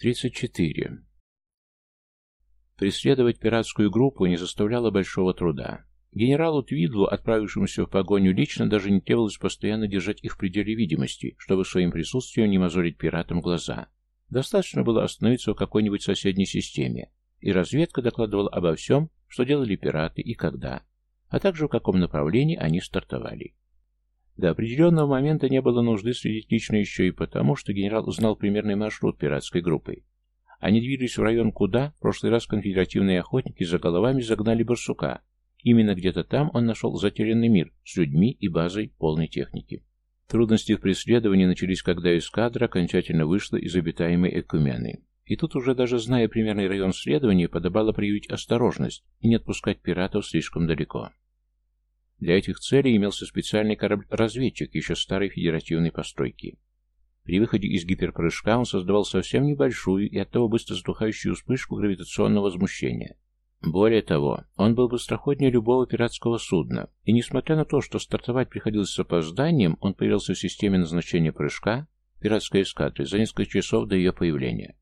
34. Преследовать пиратскую группу не заставляло большого труда. Генералу Твидлу, отправившемуся в погоню лично, даже не требовалось постоянно держать их в пределе видимости, чтобы своим присутствием не мозолить пиратам глаза. Достаточно было остановиться в какой-нибудь соседней системе, и разведка докладывала обо всем, что делали пираты и когда, а также в каком направлении они стартовали. До определенного момента не было нужды следить лично еще и потому, что генерал узнал примерный маршрут пиратской группы. Они двигались в район куда в прошлый раз конфедеративные охотники за головами загнали барсука. Именно где-то там он нашел затерянный мир с людьми и базой полной техники. Трудности в преследовании начались, когда эскадра окончательно вышла из обитаемой Экумены. И тут уже даже зная примерный район следования, подобало проявить осторожность и не отпускать пиратов слишком далеко. Для этих целей имелся специальный корабль-разведчик еще старой федеративной постройки. При выходе из гиперпрыжка он создавал совсем небольшую и оттого быстро затухающую вспышку гравитационного возмущения. Более того, он был быстроходнее любого пиратского судна, и несмотря на то, что стартовать приходилось с опозданием, он появился в системе назначения прыжка пиратской эскадры за несколько часов до ее появления.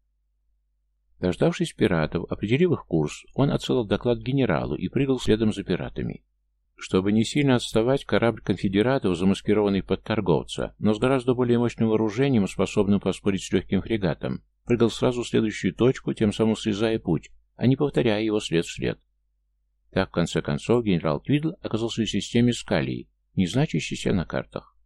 Дождавшись пиратов, определив их курс, он отсылал доклад генералу и прыгал следом за пиратами. Чтобы не сильно отставать, корабль конфедератов, замаскированный под торговца, но с гораздо более мощным вооружением, способным поспорить с легким фрегатом, прыгал сразу в следующую точку, тем самым срезая путь, а не повторяя его след в след. Так, в конце концов, генерал Твидл оказался в системе Скалии, не значащейся на картах.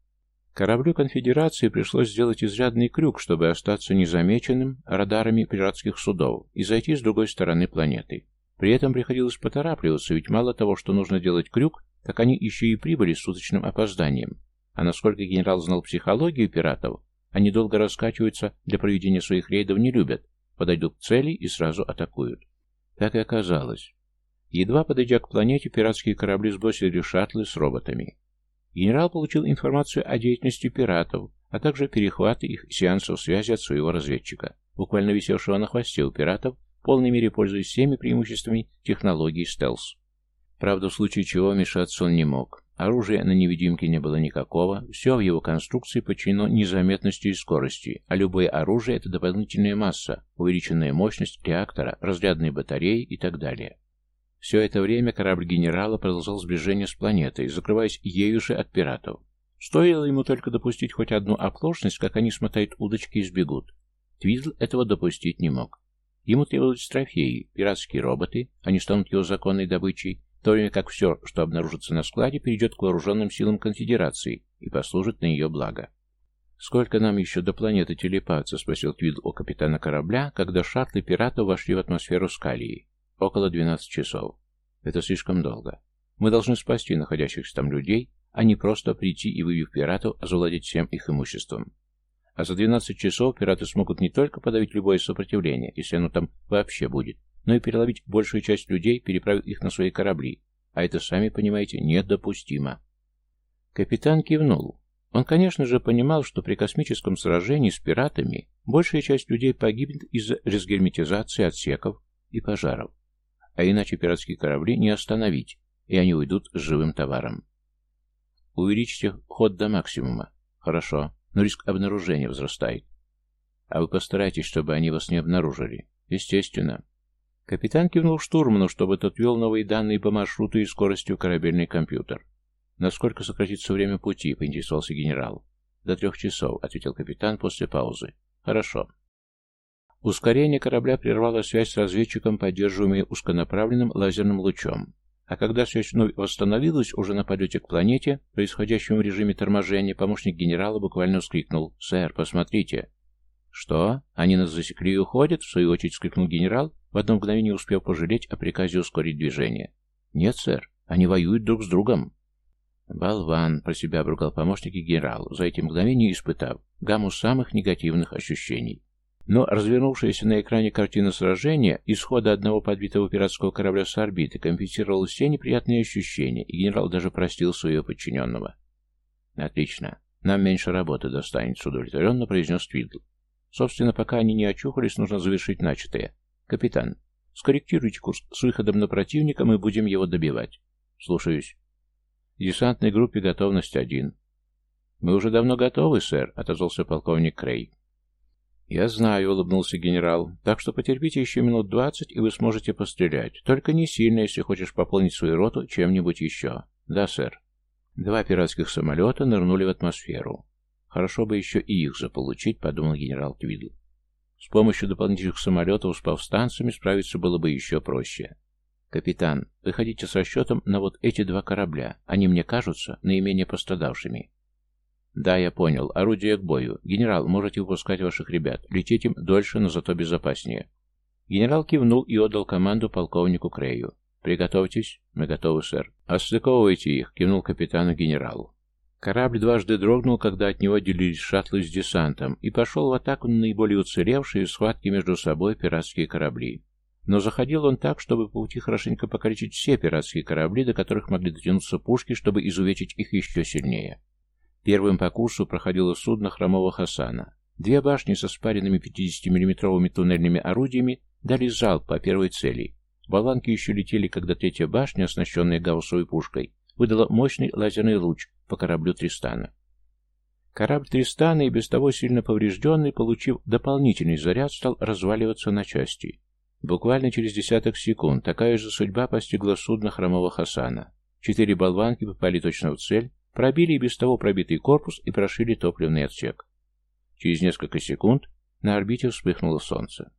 Кораблю конфедерации пришлось сделать изрядный крюк, чтобы остаться незамеченным радарами пиратских судов и зайти с другой стороны планеты. При этом приходилось поторапливаться, ведь мало того, что нужно делать крюк, так они еще и прибыли с суточным опозданием. А насколько генерал знал психологию пиратов, они долго раскачиваются, для проведения своих рейдов не любят, подойдут к цели и сразу атакуют. Так и оказалось. Едва подойдя к планете, пиратские корабли сбросили шаттлы с роботами. Генерал получил информацию о деятельности пиратов, а также перехваты их сеансов связи от своего разведчика, буквально висевшего на хвосте у пиратов в полной мере пользуясь всеми преимуществами технологий стелс. Правда, в случае чего вмешаться он не мог. Оружия на невидимке не было никакого, все в его конструкции подчинено незаметности и скорости, а любое оружие – это дополнительная масса, увеличенная мощность реактора, разрядные батареи и так далее. Все это время корабль генерала продолжал сближение с планетой, закрываясь ею же от пиратов. Стоило ему только допустить хоть одну оплошность, как они смотают удочки и сбегут. Твизл этого допустить не мог. Ему требовались трофеи, пиратские роботы, они станут его законной добычей, в то время как все, что обнаружится на складе, перейдет к вооруженным силам конфедерации и послужит на ее благо. «Сколько нам еще до планеты телепаться?» — спросил Твид у капитана корабля, когда шаттлы пиратов вошли в атмосферу Скалии. «Около 12 часов. Это слишком долго. Мы должны спасти находящихся там людей, а не просто прийти и, вывив пиратов, завладеть всем их имуществом. А за 12 часов пираты смогут не только подавить любое сопротивление, если оно там вообще будет, но и переловить большую часть людей, переправив их на свои корабли. А это, сами понимаете, недопустимо. Капитан кивнул. Он, конечно же, понимал, что при космическом сражении с пиратами большая часть людей погибнет из-за разгерметизации отсеков и пожаров. А иначе пиратские корабли не остановить, и они уйдут с живым товаром. Увеличьте ход до максимума. Хорошо но риск обнаружения возрастает. А вы постарайтесь, чтобы они вас не обнаружили. Естественно. Капитан кивнул штурману, чтобы тот ввел новые данные по маршруту и скорости в корабельный компьютер. «Насколько сократится время пути?» — поинтересовался генерал. «До трех часов», — ответил капитан после паузы. «Хорошо». Ускорение корабля прервало связь с разведчиком, поддерживаемой узконаправленным лазерным лучом. А когда связь вновь восстановилась уже на полете к планете, происходящему в режиме торможения, помощник генерала буквально вскрикнул «Сэр, посмотрите!» «Что? Они нас засекли и уходят?» — в свою очередь вскрикнул генерал, в одно мгновение успев пожалеть о приказе ускорить движение. «Нет, сэр, они воюют друг с другом». «Болван!» — про себя обругал помощник и генерал, за эти мгновения испытав гамму самых негативных ощущений. Но развернувшаяся на экране картина сражения, исхода одного подбитого пиратского корабля с орбиты, компенсировала все неприятные ощущения, и генерал даже простил своего подчиненного. «Отлично. Нам меньше работы достанется», — удовлетворенно произнес Твидл. «Собственно, пока они не очухались, нужно завершить начатое. Капитан, скорректируйте курс с выходом на противника, мы будем его добивать». «Слушаюсь». «Десантной группе готовность один». «Мы уже давно готовы, сэр», — отозвался полковник Крей. «Я знаю», — улыбнулся генерал. «Так что потерпите еще минут двадцать, и вы сможете пострелять. Только не сильно, если хочешь пополнить свою роту чем-нибудь еще». «Да, сэр». Два пиратских самолета нырнули в атмосферу. «Хорошо бы еще и их заполучить», — подумал генерал Твидл. С помощью дополнительных самолетов с повстанцами справиться было бы еще проще. «Капитан, выходите с расчетом на вот эти два корабля. Они мне кажутся наименее пострадавшими». «Да, я понял. Орудие к бою. Генерал, можете выпускать ваших ребят. Лететь им дольше, но зато безопаснее». Генерал кивнул и отдал команду полковнику Крею. «Приготовьтесь». «Мы готовы, сэр». «Остыковывайте их», — кивнул капитану генералу. Корабль дважды дрогнул, когда от него отделились шаттлы с десантом, и пошел в атаку на наиболее уцелевшие схватки между собой пиратские корабли. Но заходил он так, чтобы по пути хорошенько покалечить все пиратские корабли, до которых могли дотянуться пушки, чтобы изувечить их еще сильнее. Первым по курсу проходило судно хромого Хасана. Две башни со спаренными 50-миллиметровыми туннельными орудиями дали залп по первой цели. Болванки еще летели, когда третья башня, оснащенная гауссовой пушкой, выдала мощный лазерный луч по кораблю Тристана. Корабль Тристана, и без того сильно поврежденный, получив дополнительный заряд, стал разваливаться на части. Буквально через десяток секунд такая же судьба постигла судно хромого Хасана. Четыре болванки попали точно в цель, Пробили без того пробитый корпус и прошили топливный отсек. Через несколько секунд на орбите вспыхнуло солнце.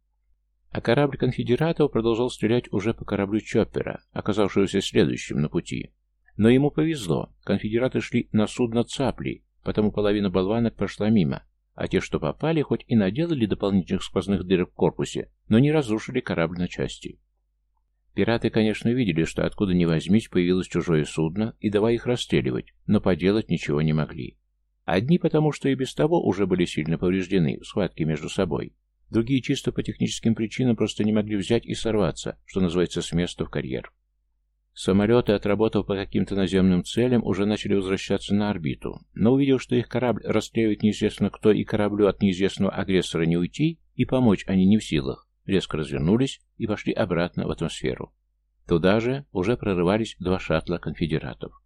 А корабль конфедератов продолжал стрелять уже по кораблю Чоппера, оказавшегося следующим на пути. Но ему повезло, конфедераты шли на судно Цапли, потому половина болванок прошла мимо, а те, что попали, хоть и наделали дополнительных сквозных дырок в корпусе, но не разрушили корабль на части. Пираты, конечно, видели, что откуда ни возьмись появилось чужое судно, и давай их расстреливать, но поделать ничего не могли. Одни потому, что и без того уже были сильно повреждены в схватке между собой. Другие чисто по техническим причинам просто не могли взять и сорваться, что называется, с места в карьер. Самолеты, отработав по каким-то наземным целям, уже начали возвращаться на орбиту, но увидев, что их корабль расстреливает неизвестно кто и кораблю от неизвестного агрессора не уйти, и помочь они не в силах, резко развернулись и пошли обратно в атмосферу. Туда же уже прорывались два шаттла конфедератов.